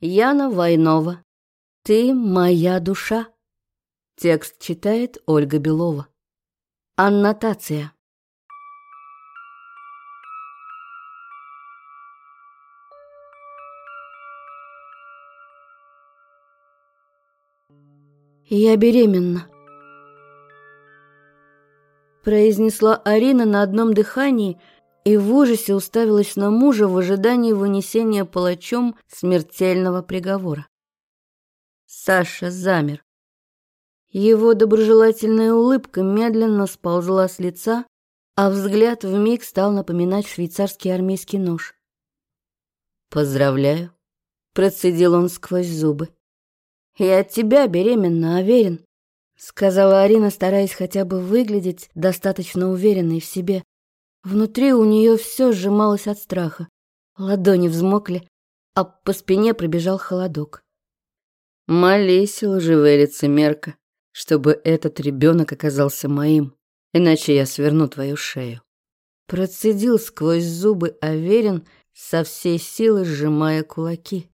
Яна Войнова. Ты моя душа. Текст читает Ольга Белова. Аннотация. Я беременна. Произнесла Арина на одном дыхании и в ужасе уставилась на мужа в ожидании вынесения палачом смертельного приговора. Саша замер. Его доброжелательная улыбка медленно сползла с лица, а взгляд вмиг стал напоминать швейцарский армейский нож. «Поздравляю», — процедил он сквозь зубы. «Я от тебя беременна, уверен», — сказала Арина, стараясь хотя бы выглядеть достаточно уверенной в себе. Внутри у нее все сжималось от страха. Ладони взмокли, а по спине пробежал холодок. «Молись, лживая лицемерка», чтобы этот ребенок оказался моим, иначе я сверну твою шею. Процедил сквозь зубы Аверин, со всей силы сжимая кулаки.